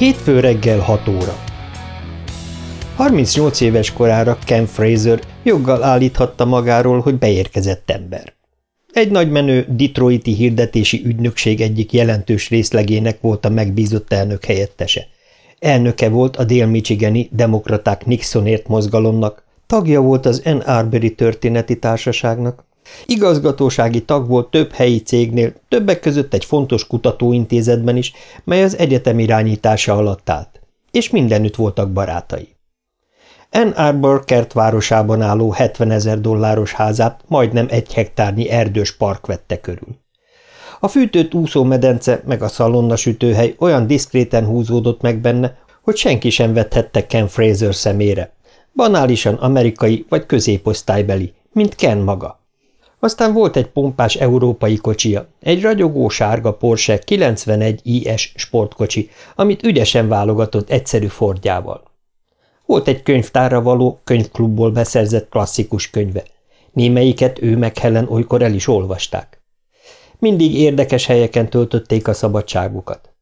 Hétfő reggel 6 óra. 38 éves korára Ken Fraser joggal állíthatta magáról, hogy beérkezett ember. Egy nagymenő Detroiti hirdetési ügynökség egyik jelentős részlegének volt a megbízott elnök helyettese. Elnöke volt a dél-michigani demokraták Nixonért mozgalomnak, tagja volt az Ann Arbori történeti társaságnak, Igazgatósági tag volt több helyi cégnél, többek között egy fontos kutatóintézetben is, mely az egyetem irányítása alatt állt, és mindenütt voltak barátai. Ann Arbor kertvárosában álló 70 ezer dolláros házát majdnem egy hektárnyi erdős park vette körül. A fűtött úszómedence meg a szalonna sütőhely olyan diszkréten húzódott meg benne, hogy senki sem vethette Ken Fraser szemére. Banálisan amerikai vagy középosztálybeli, mint Ken maga. Aztán volt egy pompás európai kocsia, egy ragyogó sárga Porsche 91 IS sportkocsi, amit ügyesen válogatott egyszerű Fordjával. Volt egy könyvtárra való, könyvklubból beszerzett klasszikus könyve. Némelyiket ő meg Helen olykor el is olvasták. Mindig érdekes helyeken töltötték a szabadságukat.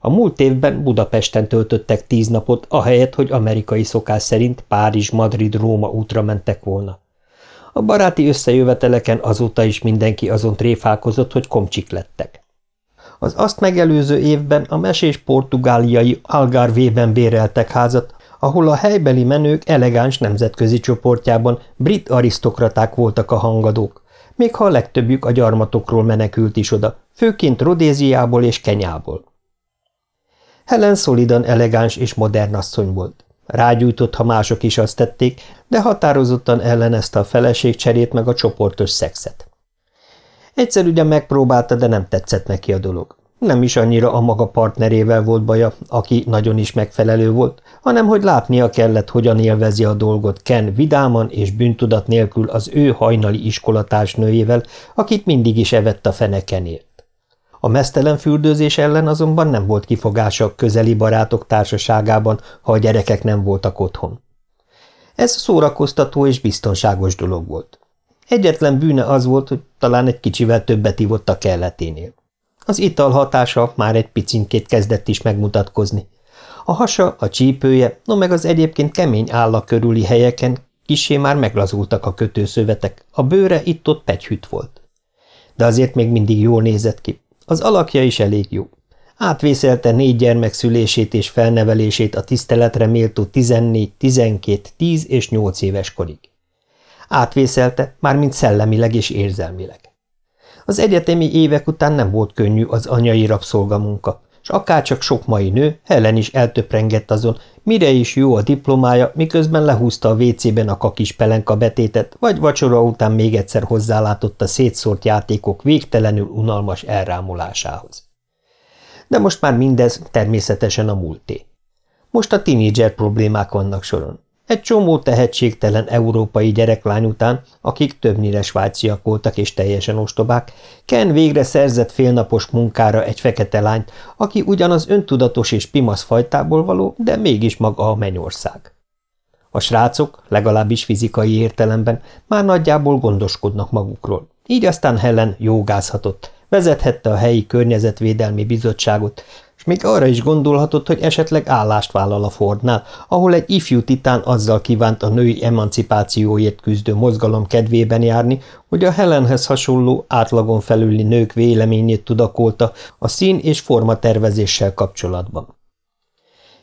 A múlt évben Budapesten töltöttek tíz napot, ahelyett, hogy amerikai szokás szerint Párizs, Madrid, Róma útra mentek volna. A baráti összejöveteleken azóta is mindenki azon tréfálkozott, hogy komcsik lettek. Az azt megelőző évben a mesés portugáliai Algarvében béreltek házat, ahol a helybeli menők elegáns nemzetközi csoportjában brit arisztokraták voltak a hangadók, még ha a legtöbbjük a gyarmatokról menekült is oda, főként Rodéziából és Kenyából. Helen szolidan elegáns és modern asszony volt. Rágyújtott, ha mások is azt tették, de határozottan ellenezte a feleségcserét meg a csoportos szexet. Egyszer ugye megpróbálta, de nem tetszett neki a dolog. Nem is annyira a maga partnerével volt baja, aki nagyon is megfelelő volt, hanem hogy látnia kellett, hogyan élvezi a dolgot Ken vidáman és bűntudat nélkül az ő hajnali iskolatársnőjével, akit mindig is evett a fenekenért. A mesztelen fürdőzés ellen azonban nem volt kifogása közeli barátok társaságában, ha a gyerekek nem voltak otthon. Ez szórakoztató és biztonságos dolog volt. Egyetlen bűne az volt, hogy talán egy kicsivel többet ivott a kelleténél. Az ital hatása már egy picinkét kezdett is megmutatkozni. A hasa, a csípője, no meg az egyébként kemény állak körüli helyeken kisé már meglazultak a kötőszövetek, a bőre itt-ott pegyhűt volt. De azért még mindig jól nézett ki, az alakja is elég jó. Átvészelte négy gyermek szülését és felnevelését a tiszteletre méltó 14, 12, 10 és 8 éves korig. Átvészelte, mármint szellemileg és érzelmileg. Az egyetemi évek után nem volt könnyű az anyai rabszolgamunka, és akárcsak sok mai nő, Helen is eltöprengett azon, mire is jó a diplomája, miközben lehúzta a WC-ben a kakis pelenka betétet, vagy vacsora után még egyszer hozzálátott a szétszórt játékok végtelenül unalmas elrámulásához. De most már mindez természetesen a múlté. Most a tinédzser problémák vannak soron. Egy csomó tehetségtelen európai gyereklány után, akik többnyire svájciak voltak és teljesen ostobák, Ken végre szerzett félnapos munkára egy fekete lányt, aki ugyanaz öntudatos és pimasz fajtából való, de mégis maga a mennyország. A srácok, legalábbis fizikai értelemben, már nagyjából gondoskodnak magukról. Így aztán Helen jogázhatott, vezethette a helyi környezetvédelmi bizottságot, és még arra is gondolhatott, hogy esetleg állást vállal a Fordnál, ahol egy ifjú titán azzal kívánt a női emancipációért küzdő mozgalom kedvében járni, hogy a Helenhez hasonló átlagon felüli nők véleményét tudakolta a szín- és formatervezéssel kapcsolatban.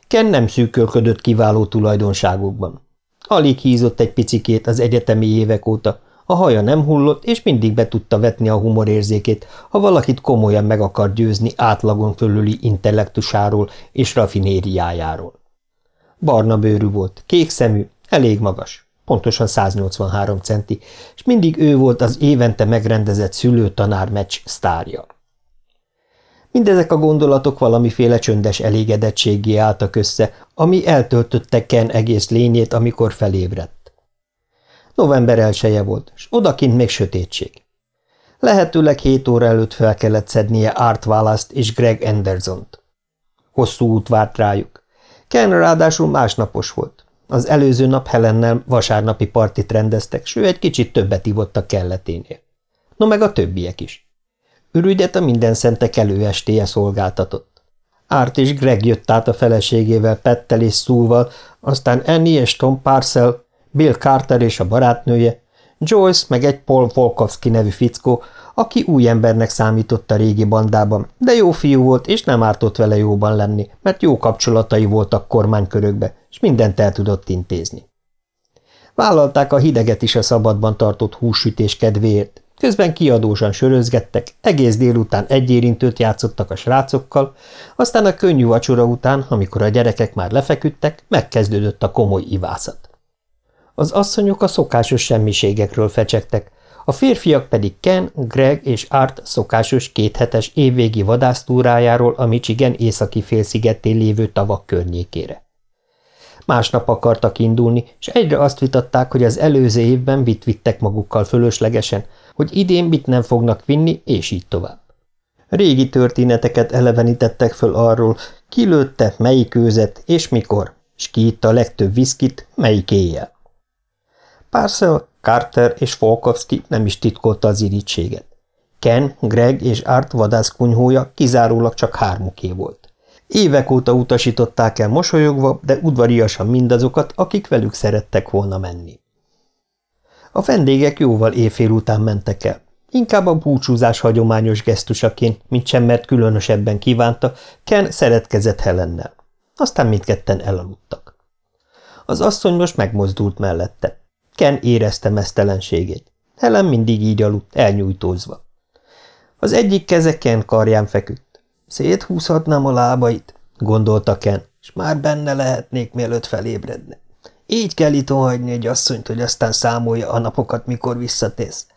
Ken nem szűkölködött kiváló tulajdonságokban. Alig hízott egy picikét az egyetemi évek óta, a haja nem hullott, és mindig be tudta vetni a humorérzékét, ha valakit komolyan meg akar győzni átlagon fölüli intellektusáról és rafinériájáról. Barna bőrű volt, kék szemű, elég magas, pontosan 183 centi, és mindig ő volt az évente megrendezett szülő-tanár meccs sztárja. Mindezek a gondolatok valamiféle csöndes elégedettségé álltak össze, ami eltöltötte Ken egész lényét, amikor felébredt. November elsője volt, és odakint még sötétség. Lehetőleg hét óra előtt fel kellett szednie Art wallace és Greg Anderson-t. Hosszú út várt rájuk. Ken ráadásul másnapos volt. Az előző nap Helennel vasárnapi partit rendeztek, s egy kicsit többet ivott a kelleténél. No meg a többiek is. Ürügyet a minden szentek előestéje szolgáltatott. Árt és Greg jött át a feleségével, Pettel és Szúval, aztán Annie és Tom Parcell, Bill Carter és a barátnője, Joyce meg egy Paul Volkovski nevű fickó, aki új embernek számított a régi bandában, de jó fiú volt, és nem ártott vele jóban lenni, mert jó kapcsolatai voltak kormánykörökbe, és mindent el tudott intézni. Vállalták a hideget is a szabadban tartott húsütés kedvéért, közben kiadósan sörözgettek, egész délután egy érintőt játszottak a srácokkal, aztán a könnyű vacsora után, amikor a gyerekek már lefeküdtek, megkezdődött a komoly ivászat. Az asszonyok a szokásos semmiségekről fecsegtek, a férfiak pedig Ken, Greg és Art szokásos kéthetes évvégi vadásztúrájáról a Michigan északi félszigetén lévő tavak környékére. Másnap akartak indulni, és egyre azt vitatták, hogy az előző évben mit vittek magukkal fölöslegesen, hogy idén mit nem fognak vinni, és így tovább. Régi történeteket elevenítettek föl arról, ki lőtte, melyik őzet, és mikor, és ki itta a legtöbb viszkit, melyik éjjel. Parcel, Carter és Folkowski nem is titkolta az irítséget. Ken, Greg és Art vadászkunyhója kizárólag csak hármuké volt. Évek óta utasították el mosolyogva, de udvariasan mindazokat, akik velük szerettek volna menni. A vendégek jóval éjfél után mentek el. Inkább a búcsúzás hagyományos gesztusaként, mint sem mert különösebben kívánta, Ken szeretkezett Helennel. Aztán mindketten elaludtak. Az asszony most megmozdult mellette. Ken érezte mesztelenségét. Helen mindig így aludt, elnyújtózva. Az egyik keze Ken karján feküdt. Széthúzhatnám a lábait, gondolta Ken, és már benne lehetnék, mielőtt felébredne. Így kell itt hagyni egy asszonyt, hogy aztán számolja a napokat, mikor visszatérsz.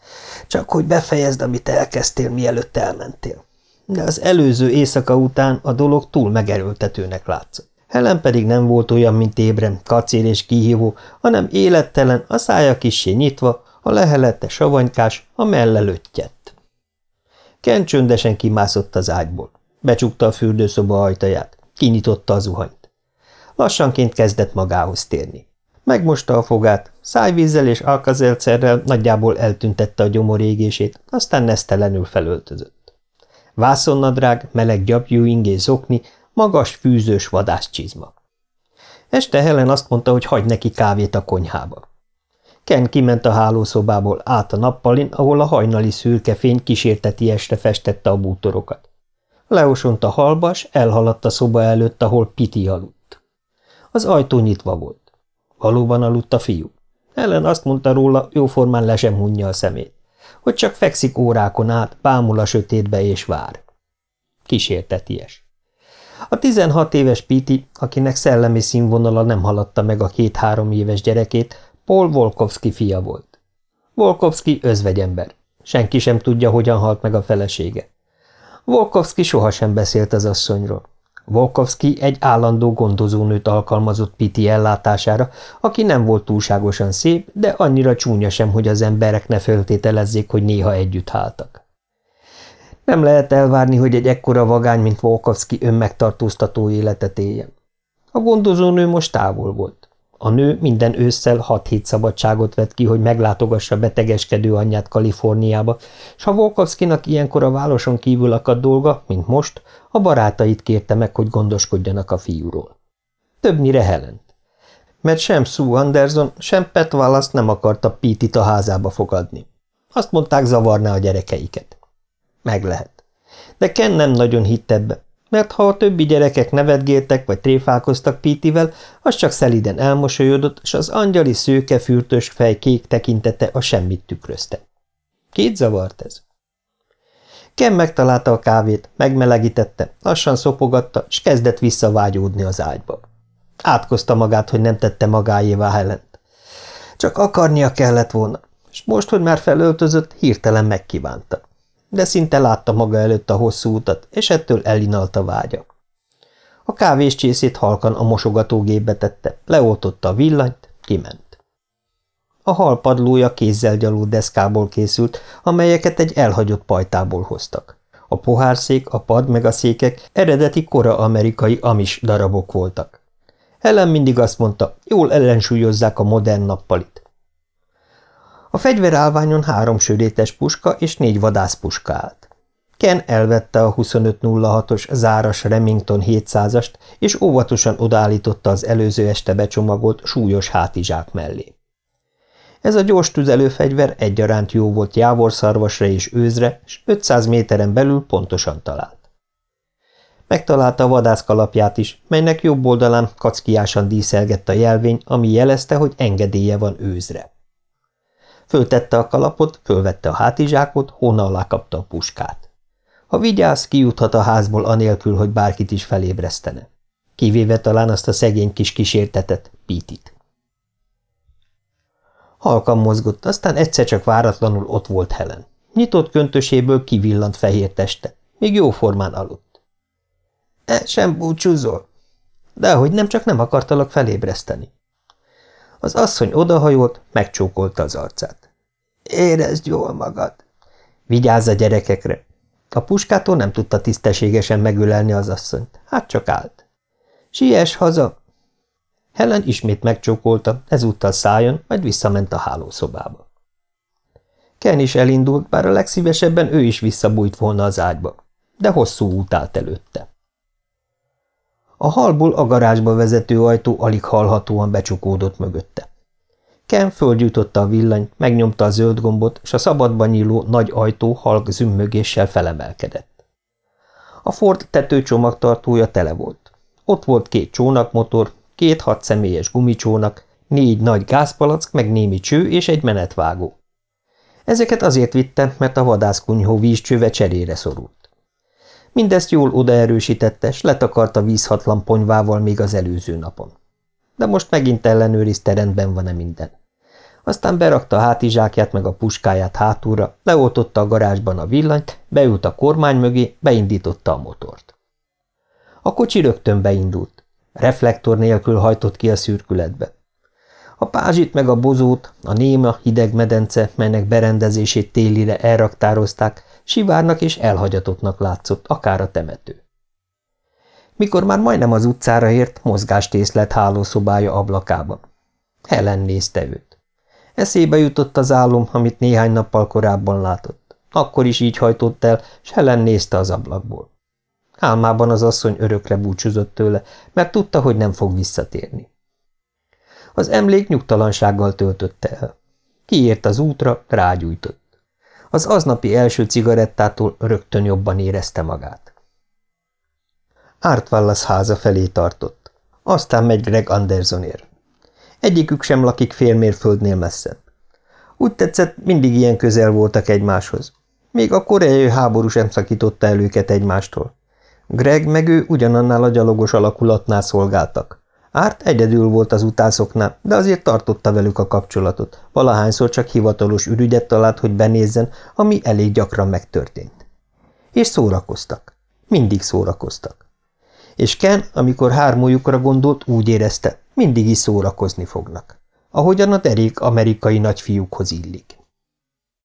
Csak hogy befejezd, amit elkezdtél, mielőtt elmentél. De az előző éjszaka után a dolog túl megerőltetőnek látszott. Helen pedig nem volt olyan, mint ébrem, kacér és kihívó, hanem élettelen, a szája kissé nyitva, a lehelette savanykás, a melle löttyett. Ken csöndesen kimászott az ágyból. Becsukta a fürdőszoba ajtaját, kinyitotta az zuhanyt. Lassanként kezdett magához térni. Megmosta a fogát, szájvízzel és alkazelcerrel nagyjából eltüntette a gyomorégését, aztán nesztelenül felöltözött. Vászonnadrág, meleg gyapjú ingés zokni, magas, fűzős vadászcsizma. Este Helen azt mondta, hogy hagy neki kávét a konyhába. Ken kiment a hálószobából át a nappalin, ahol a hajnali szürke fény kísérteti festette a bútorokat. Leosont a halbas, elhaladt a szoba előtt, ahol Piti aludt. Az ajtó nyitva volt. Valóban aludt a fiú. Ellen azt mondta róla, jóformán le sem hunja a szemét, hogy csak fekszik órákon át, bámul a sötétbe és vár. Kísérteties. A 16 éves Piti, akinek szellemi színvonala nem haladta meg a két-három éves gyerekét, Paul Volkovski fia volt. Volkovski özvegyember. Senki sem tudja, hogyan halt meg a felesége. Volkovski sohasem beszélt az asszonyról. Volkovski egy állandó gondozónőt alkalmazott Piti ellátására, aki nem volt túlságosan szép, de annyira csúnya sem, hogy az emberek ne feltételezzék, hogy néha együtt háltak. Nem lehet elvárni, hogy egy ekkora vagány, mint Volkovski önmegtartóztató életet éljen. A gondozónő most távol volt. A nő minden ősszel hat hét szabadságot vett ki, hogy meglátogassa betegeskedő anyját Kaliforniába, és ha Volkovszkinak ilyenkor a városon kívül akadt dolga, mint most, a barátait kérte meg, hogy gondoskodjanak a fiúról. Többnyire Helent. Mert sem Sue Anderson, sem Pet Wallace nem akarta Pítit a házába fogadni. Azt mondták, zavarná a gyerekeiket. Meg lehet. De Ken nem nagyon hitt ebbe, mert ha a többi gyerekek nevetgéltek vagy tréfálkoztak Pítivel, az csak szeliden elmosolyodott, és az angyali szőke fürtös fej kék tekintete a semmit tükrözte. Két zavart ez? Ken megtalálta a kávét, megmelegítette, lassan szopogatta, és kezdett visszavágyódni az ágyba. Átkozta magát, hogy nem tette magáévá Helent. Csak akarnia kellett volna, és most, hogy már felöltözött, hirtelen megkívánta de szinte látta maga előtt a hosszú utat, és ettől elinalta vágya. A kávéscsészét halkan a mosogatógépbe tette, leoltotta a villanyt, kiment. A hal padlója kézzel gyaló deszkából készült, amelyeket egy elhagyott pajtából hoztak. A pohárszék, a pad meg a székek eredeti kora amerikai amis darabok voltak. Helen mindig azt mondta, jól ellensúlyozzák a modern nappalit. A fegyverállványon három sörétes puska és négy vadászpuska állt. Ken elvette a 2506-os záras Remington 700-ast, és óvatosan odaállította az előző este becsomagolt súlyos hátizsák mellé. Ez a gyors tüzelőfegyver egyaránt jó volt jávorszarvasra és őzre, és 500 méteren belül pontosan talált. Megtalálta a vadászkalapját is, melynek jobb oldalán kackiásan díszelgett a jelvény, ami jelezte, hogy engedélye van őzre. Föltette a kalapot, fölvette a hátizsákot, hóna alá kapta a puskát. Ha vigyáz, kijuthat a házból anélkül, hogy bárkit is felébresztene. Kivéve talán azt a szegény kis kísértetet, Pítit. Halkan mozgott, aztán egyszer csak váratlanul ott volt Helen. Nyitott köntöséből kivillant fehér teste, még jóformán aludt. – E sem búcsúzol? – Dehogy nem, csak nem akartalak felébreszteni. Az asszony odahajolt, megcsókolta az arcát. – Érezd jól magad! – Vigyázz a gyerekekre! A puskától nem tudta tisztességesen megölelni az asszonyt, hát csak állt. – Siess haza! Helen ismét megcsókolta, ezúttal szájon, majd visszament a hálószobába. Ken is elindult, bár a legszívesebben ő is visszabújt volna az ágyba, de hosszú út állt előtte. A halból a garázsba vezető ajtó alig hallhatóan becsukódott mögötte. Ken földjutotta a villanyt, megnyomta a zöld gombot, és a szabadban nyíló nagy ajtó halk zümmögéssel felemelkedett. A Ford tetőcsomagtartója tele volt. Ott volt két csónakmotor, két hat személyes gumicsónak, négy nagy gázpalack, meg némi cső és egy menetvágó. Ezeket azért vitte, mert a vadászkunyhó vízcsőve cserére szorult. Mindezt jól odaerősítette, s letakarta vízhatlan ponyvával még az előző napon. De most megint ellenőrizte, rendben van-e minden. Aztán berakta a hátizsákját meg a puskáját hátulra, leoltotta a garázsban a villanyt, beült a kormány mögé, beindította a motort. A kocsi rögtön beindult. Reflektor nélkül hajtott ki a szürkületbe. A pázsit meg a bozót, a néma hideg medence, melynek berendezését télire elraktározták, sivárnak és elhagyatottnak látszott, akár a temető. Mikor már majdnem az utcára ért, mozgást észlelt hálószobája ablakában. Helen nézte őt. Eszébe jutott az álom, amit néhány nappal korábban látott. Akkor is így hajtott el, s Helen nézte az ablakból. Álmában az asszony örökre búcsúzott tőle, mert tudta, hogy nem fog visszatérni. Az emlék nyugtalansággal töltötte el. Kiért az útra, rágyújtott. Az aznapi első cigarettától rögtön jobban érezte magát. Art Wallace háza felé tartott. Aztán megy Greg Andersonért. Egyikük sem lakik fél mérföldnél messzebb. Úgy tetszett, mindig ilyen közel voltak egymáshoz. Még a koreai háború sem szakította el őket egymástól. Greg meg ő ugyanannál a gyalogos alakulatnál szolgáltak. Árt egyedül volt az utászoknál, de azért tartotta velük a kapcsolatot, valahányszor csak hivatalos ürügyet talált, hogy benézzen, ami elég gyakran megtörtént. És szórakoztak. Mindig szórakoztak. És Ken, amikor hármójukra gondolt, úgy érezte, mindig is szórakozni fognak. Ahogyan a derék amerikai nagyfiúkhoz illik.